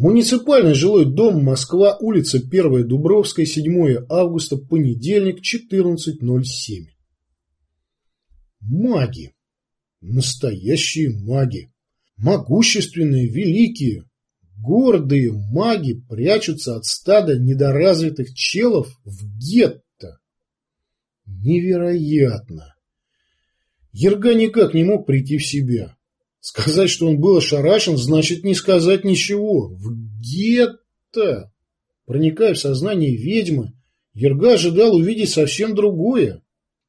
Муниципальный жилой дом Москва, улица 1 Дубровская, 7 августа, понедельник, 14.07. Маги. Настоящие маги. Могущественные, великие, гордые маги прячутся от стада недоразвитых челов в гетто. Невероятно. Ерга никак не мог прийти в себя. Сказать, что он был ошарашен, значит не сказать ничего. В гетто! Проникая в сознание ведьмы, Ерга ожидал увидеть совсем другое.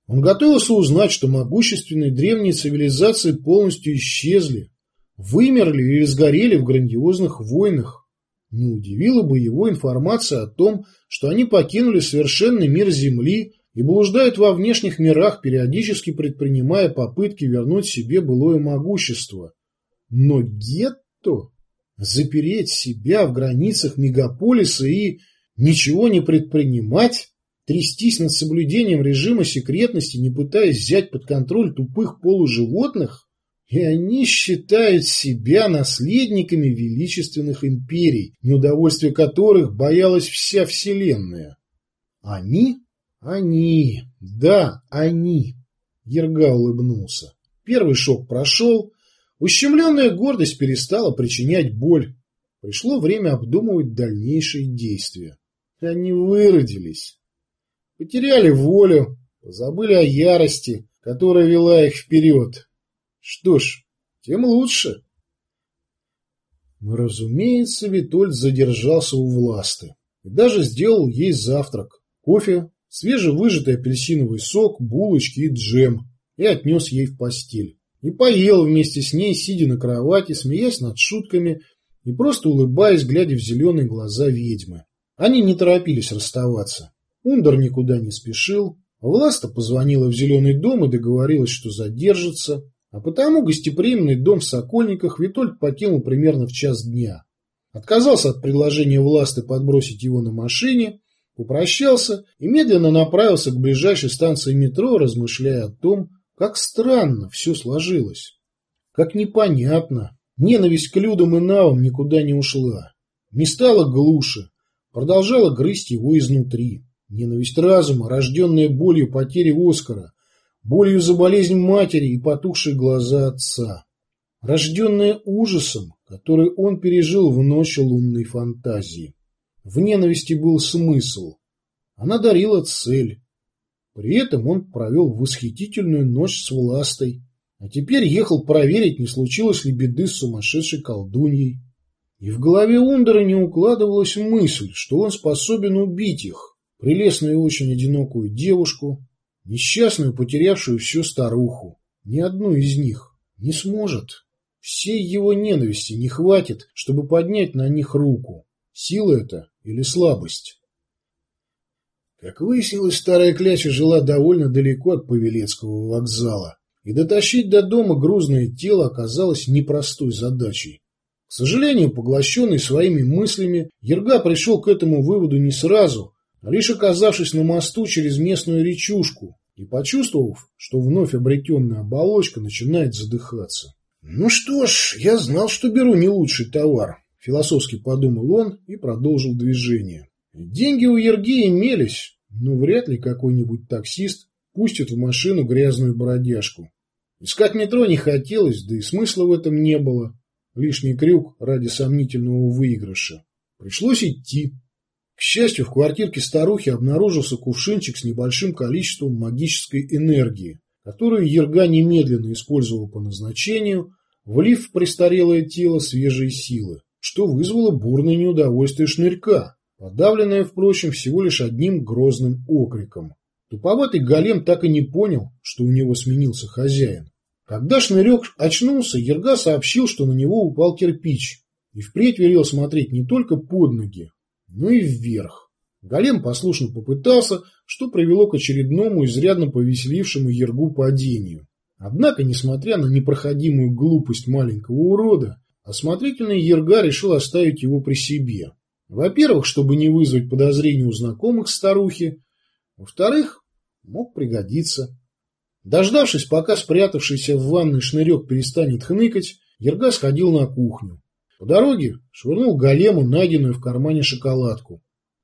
Он готовился узнать, что могущественные древние цивилизации полностью исчезли, вымерли или сгорели в грандиозных войнах. Не удивила бы его информация о том, что они покинули совершенный мир Земли и блуждают во внешних мирах, периодически предпринимая попытки вернуть себе былое могущество. Но гетто? Запереть себя в границах мегаполиса и ничего не предпринимать? Трястись над соблюдением режима секретности, не пытаясь взять под контроль тупых полуживотных? И они считают себя наследниками величественных империй, неудовольствие которых боялась вся Вселенная. Они они, да, они. Ерга улыбнулся. Первый шок прошел, ущемленная гордость перестала причинять боль. Пришло время обдумывать дальнейшие действия. Они выродились, потеряли волю, забыли о ярости, которая вела их вперед. Что ж, тем лучше. Но, разумеется, Витольд задержался у власты и даже сделал ей завтрак. Кофе, свежевыжатый апельсиновый сок, булочки и джем, и отнес ей в постель. И поел вместе с ней, сидя на кровати, смеясь над шутками и просто улыбаясь, глядя в зеленые глаза ведьмы. Они не торопились расставаться. Ундер никуда не спешил. Власта позвонила в зеленый дом и договорилась, что задержится. А потому гостеприимный дом в Сокольниках Витольд покинул примерно в час дня. Отказался от предложения власты подбросить его на машине Попрощался и медленно направился к ближайшей станции метро, размышляя о том, как странно все сложилось. Как непонятно. Ненависть к людям и навам никуда не ушла. Не стала глуше, продолжала грызть его изнутри. Ненависть разума, рожденная болью потери Оскара, болью за болезнь матери и потухшие глаза отца. Рожденная ужасом, который он пережил в ночь лунной фантазии. В ненависти был смысл. Она дарила цель. При этом он провел восхитительную ночь с властой, а теперь ехал проверить, не случилось ли беды с сумасшедшей колдуньей. И в голове Ундера не укладывалась мысль, что он способен убить их, прелестную и очень одинокую девушку, несчастную, потерявшую всю старуху. Ни одну из них не сможет. Всей его ненависти не хватит, чтобы поднять на них руку. Сила это или слабость? Как выяснилось, старая кляча жила довольно далеко от Павелецкого вокзала, и дотащить до дома грузное тело оказалось непростой задачей. К сожалению, поглощенный своими мыслями, Ерга пришел к этому выводу не сразу, а лишь оказавшись на мосту через местную речушку и почувствовав, что вновь обретенная оболочка начинает задыхаться. «Ну что ж, я знал, что беру не лучший товар. Философски подумал он и продолжил движение. Деньги у Ерги имелись, но вряд ли какой-нибудь таксист пустит в машину грязную бродяжку. Искать метро не хотелось, да и смысла в этом не было. Лишний крюк ради сомнительного выигрыша. Пришлось идти. К счастью, в квартирке старухи обнаружился кувшинчик с небольшим количеством магической энергии, которую Ерга немедленно использовал по назначению, влив в престарелое тело свежие силы что вызвало бурное неудовольствие шнырька, подавленное, впрочем, всего лишь одним грозным окриком. Туповатый голем так и не понял, что у него сменился хозяин. Когда шнырек очнулся, Ерга сообщил, что на него упал кирпич, и впредь велел смотреть не только под ноги, но и вверх. Голем послушно попытался, что привело к очередному изрядно повеселившему Ергу падению. Однако, несмотря на непроходимую глупость маленького урода, Осмотрительный Ерга решил оставить его при себе. Во-первых, чтобы не вызвать подозрений у знакомых старухи. Во-вторых, мог пригодиться. Дождавшись, пока спрятавшийся в ванной шнырек перестанет хныкать, Ерга сходил на кухню. По дороге швырнул голему найденную в кармане шоколадку.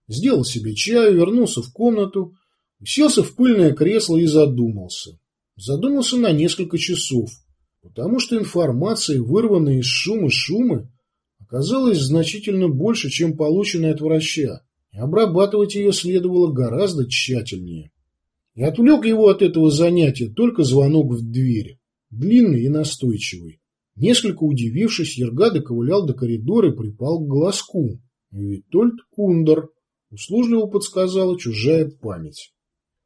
Сделал себе чаю, вернулся в комнату, уселся в пыльное кресло и задумался. Задумался на несколько часов, потому что информация, вырванная из шума шумы, оказалась значительно больше, чем полученная от врача, и обрабатывать ее следовало гораздо тщательнее. И отвлек его от этого занятия только звонок в дверь, длинный и настойчивый. Несколько удивившись, Ерга доковылял до коридора и припал к глазку. Витольд Кундер услужливо подсказала чужая память.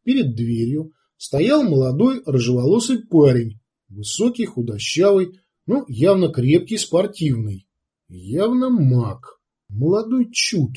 Перед дверью стоял молодой рыжеволосый парень, высокий, худощавый, но явно крепкий, спортивный. Явно маг. Молодой чуд.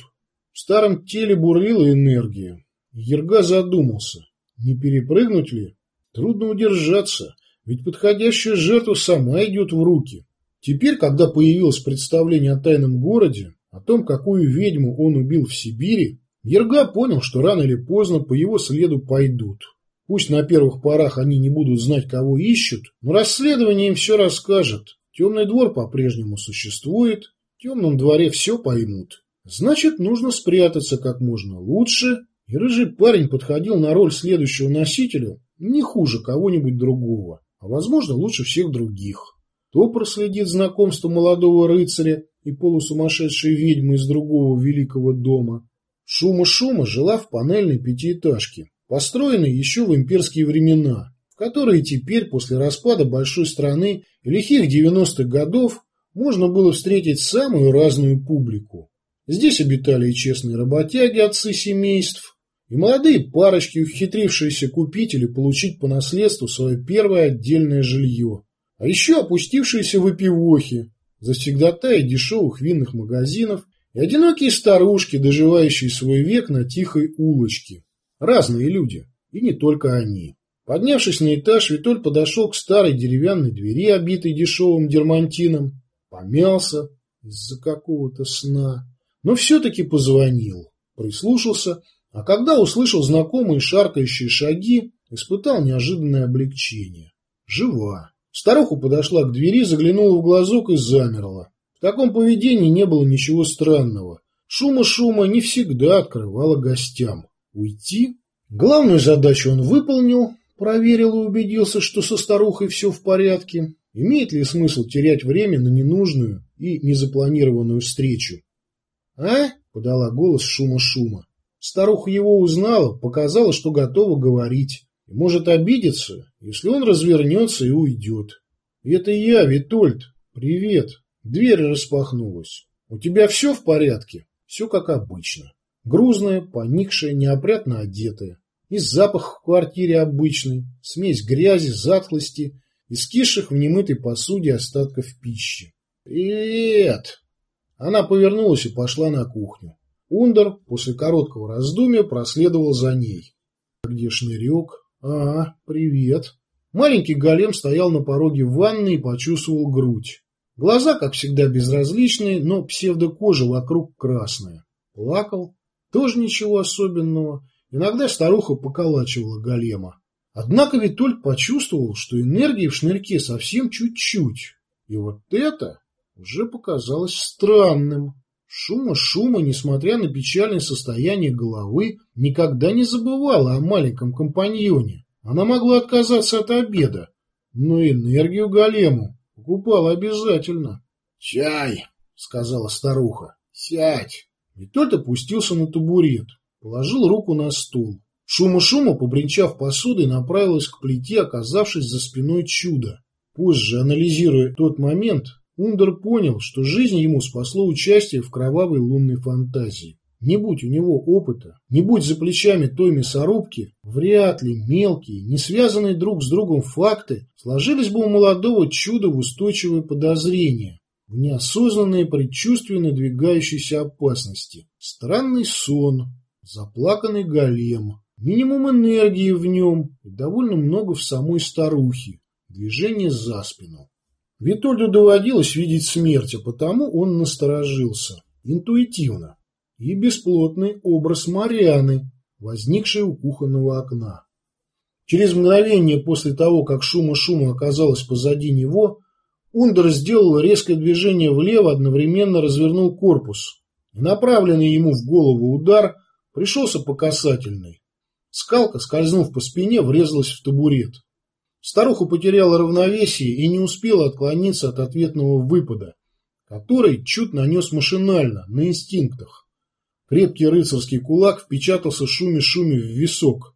В старом теле бурлила энергия. Ерга задумался, не перепрыгнуть ли? Трудно удержаться. Ведь подходящая жертва сама идет в руки. Теперь, когда появилось представление о тайном городе, о том, какую ведьму он убил в Сибири, Ерга понял, что рано или поздно по его следу пойдут. Пусть на первых порах они не будут знать, кого ищут, но расследование им все расскажет. Темный двор по-прежнему существует, в темном дворе все поймут. Значит, нужно спрятаться как можно лучше, и рыжий парень подходил на роль следующего носителя не хуже кого-нибудь другого а возможно лучше всех других. То проследит знакомство молодого рыцаря и полусумасшедшей ведьмы из другого великого дома. Шума-шума жила в панельной пятиэтажке, построенной еще в имперские времена, в которые теперь, после распада большой страны и лихих 90-х годов, можно было встретить самую разную публику. Здесь обитали и честные работяги, отцы семейств, и молодые парочки, ухитрившиеся купить или получить по наследству свое первое отдельное жилье. А еще опустившиеся выпивохи, завсегдатаи дешевых винных магазинов и одинокие старушки, доживающие свой век на тихой улочке. Разные люди, и не только они. Поднявшись на этаж, Витоль подошел к старой деревянной двери, обитой дешевым дермантином, помялся из-за какого-то сна, но все-таки позвонил, прислушался а когда услышал знакомые шаркающие шаги, испытал неожиданное облегчение. Жива. Старуха подошла к двери, заглянула в глазок и замерла. В таком поведении не было ничего странного. Шума-шума не всегда открывала гостям. Уйти? Главную задачу он выполнил, проверил и убедился, что со старухой все в порядке. Имеет ли смысл терять время на ненужную и незапланированную встречу? «А?» — подала голос шума-шума. Старуха его узнала, показала, что готова говорить. И может обидеться, если он развернется и уйдет. Это я, Витольд. Привет. Дверь распахнулась. У тебя все в порядке? Все как обычно. Грузная, поникшая, неопрятно одетая. И запах в квартире обычный. Смесь грязи, затхлости и скисших в немытой посуде остатков пищи. «Привет!» Она повернулась и пошла на кухню. Ундер после короткого раздумья проследовал за ней. «Где шнырек?» «А, привет». Маленький голем стоял на пороге ванны и почувствовал грудь. Глаза, как всегда, безразличные, но псевдокожа вокруг красная. Плакал. Тоже ничего особенного. Иногда старуха поколачивала голема. Однако Витольд почувствовал, что энергии в шнырьке совсем чуть-чуть. И вот это уже показалось странным. Шума-шума, несмотря на печальное состояние головы, никогда не забывала о маленьком компаньоне. Она могла отказаться от обеда, но энергию голему покупала обязательно. — Чай, — сказала старуха, — сядь. Тот опустился на табурет, положил руку на стол. Шума-шума, побренчав посудой, направилась к плите, оказавшись за спиной чуда. Позже, анализируя тот момент, Ундер понял, что жизнь ему спасло участие в кровавой лунной фантазии. Не будь у него опыта, не будь за плечами той мясорубки, вряд ли мелкие, не связанные друг с другом факты сложились бы у молодого чуда в устойчивое подозрение, в неосознанное предчувствие надвигающейся опасности. Странный сон, заплаканный голем, минимум энергии в нем и довольно много в самой старухе, движение за спину. Витольду доводилось видеть смерть, а потому он насторожился. Интуитивно. И бесплотный образ Марианы, возникший у кухонного окна. Через мгновение после того, как шума-шума оказалась позади него, Ундер сделал резкое движение влево, одновременно развернул корпус. Направленный ему в голову удар пришелся по касательной. Скалка, скользнув по спине, врезалась в табурет. Старуха потеряла равновесие и не успела отклониться от ответного выпада, который чуть нанес машинально, на инстинктах. Крепкий рыцарский кулак впечатался шуме-шуме в висок.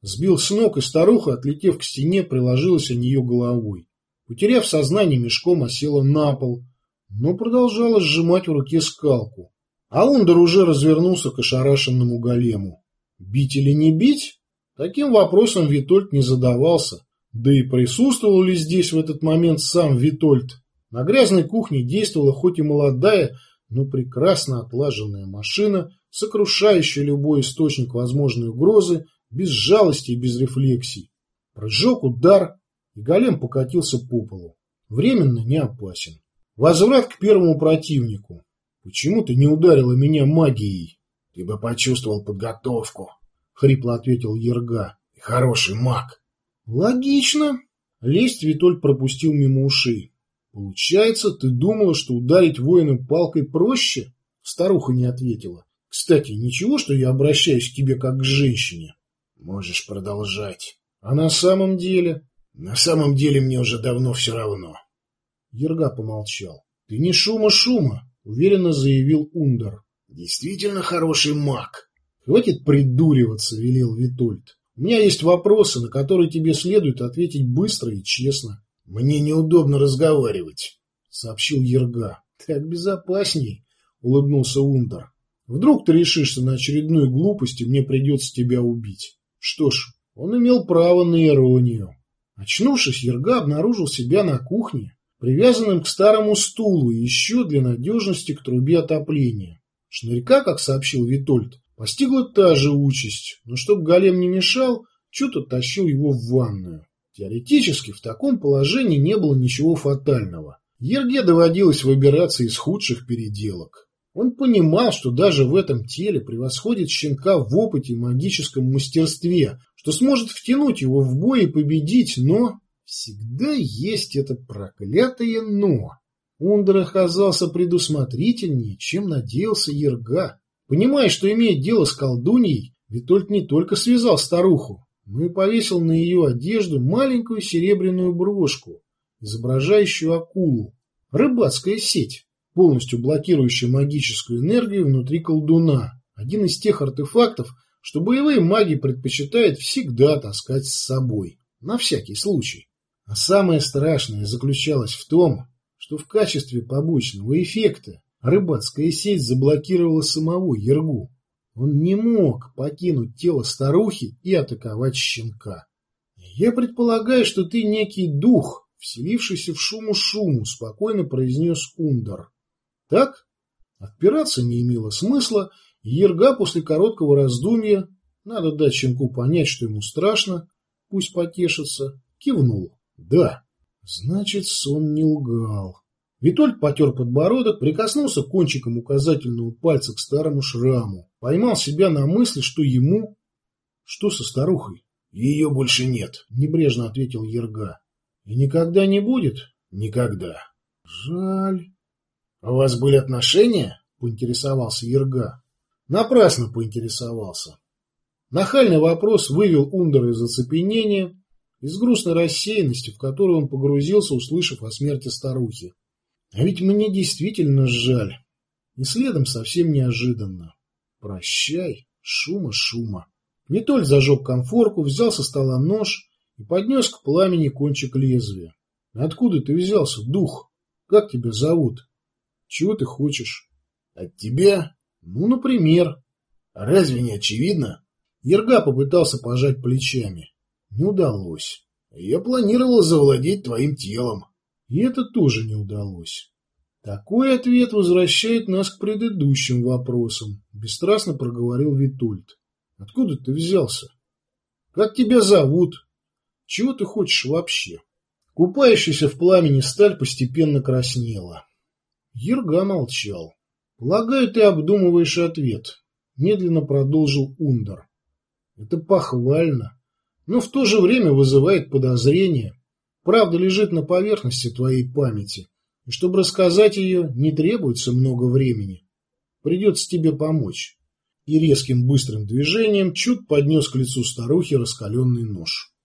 Сбил с ног, и старуха, отлетев к стене, приложилась о нее головой. Потеряв сознание, мешком осела на пол, но продолжала сжимать в руке скалку. А Ундер уже развернулся к ошарашенному голему. Бить или не бить? Таким вопросом Витольд не задавался. Да и присутствовал ли здесь в этот момент сам Витольд? На грязной кухне действовала хоть и молодая, но прекрасно отлаженная машина, сокрушающая любой источник возможной угрозы, без жалости и без рефлексий. Прыжок, удар, и голем покатился по полу. Временно не опасен. Возврат к первому противнику. Почему ты не ударила меня магией? Ты бы почувствовал подготовку, хрипло ответил Ерга. Хороший маг. Логично. Лесть Витоль пропустил мимо ушей. Получается, ты думала, что ударить воина палкой проще? Старуха не ответила. Кстати, ничего, что я обращаюсь к тебе как к женщине? Можешь продолжать. А на самом деле? На самом деле мне уже давно все равно. Ерга помолчал. Ты не шума-шума, уверенно заявил Ундер. Действительно хороший маг. Хватит придуриваться, велел Витольд. У меня есть вопросы, на которые тебе следует ответить быстро и честно. Мне неудобно разговаривать, сообщил Ерга. Так безопасней, улыбнулся Ундер. Вдруг ты решишься на очередную глупость, и мне придется тебя убить. Что ж, он имел право на иронию. Очнувшись, Ерга обнаружил себя на кухне, привязанным к старому стулу и еще для надежности к трубе отопления. Шнырька, как сообщил Витольд, Постигла та же участь, но чтобы голем не мешал, Чут оттащил его в ванную. Теоретически в таком положении не было ничего фатального. Ерге доводилось выбираться из худших переделок. Он понимал, что даже в этом теле превосходит щенка в опыте и магическом мастерстве, что сможет втянуть его в бой и победить, но всегда есть это проклятое «но». Ундер оказался предусмотрительнее, чем надеялся Ерга. Понимая, что имеет дело с колдуньей, Витольд не только связал старуху, но и повесил на ее одежду маленькую серебряную брошку, изображающую акулу. Рыбацкая сеть, полностью блокирующая магическую энергию внутри колдуна. Один из тех артефактов, что боевые маги предпочитают всегда таскать с собой. На всякий случай. А самое страшное заключалось в том, что в качестве побочного эффекта Рыбацкая сеть заблокировала самого Ергу. Он не мог покинуть тело старухи и атаковать щенка. «Я предполагаю, что ты некий дух, вселившийся в шуму-шуму», — спокойно произнес Ундар. «Так?» Отпираться не имело смысла, Ерга после короткого раздумья, надо дать щенку понять, что ему страшно, пусть потешится, кивнул. «Да». Значит, сон не лгал. Витольд потер подбородок, прикоснулся кончиком указательного пальца к старому шраму, поймал себя на мысли, что ему... Что со старухой? Ее больше нет, небрежно ответил Ерга. И никогда не будет? Никогда. Жаль. А у вас были отношения? Поинтересовался Ерга. Напрасно поинтересовался. Нахальный вопрос вывел Ундера из оцепенения, из грустной рассеянности, в которую он погрузился, услышав о смерти старухи. А ведь мне действительно жаль. И следом совсем неожиданно. Прощай, шума-шума. Нитоль зажег конфорку, взял со стола нож и поднес к пламени кончик лезвия. Откуда ты взялся, дух? Как тебя зовут? Чего ты хочешь? От тебя? Ну, например. Разве не очевидно? Ерга попытался пожать плечами. Не удалось. Я планировал завладеть твоим телом. И это тоже не удалось. Такой ответ возвращает нас к предыдущим вопросам, бесстрастно проговорил Витольд. Откуда ты взялся? Как тебя зовут? Чего ты хочешь вообще? Купающаяся в пламени сталь постепенно краснела. Ерга молчал. Полагаю, ты обдумываешь ответ. Медленно продолжил Ундер. Это похвально, но в то же время вызывает подозрение. Правда лежит на поверхности твоей памяти, и чтобы рассказать ее, не требуется много времени. Придется тебе помочь. И резким быстрым движением Чук поднес к лицу старухи раскаленный нож.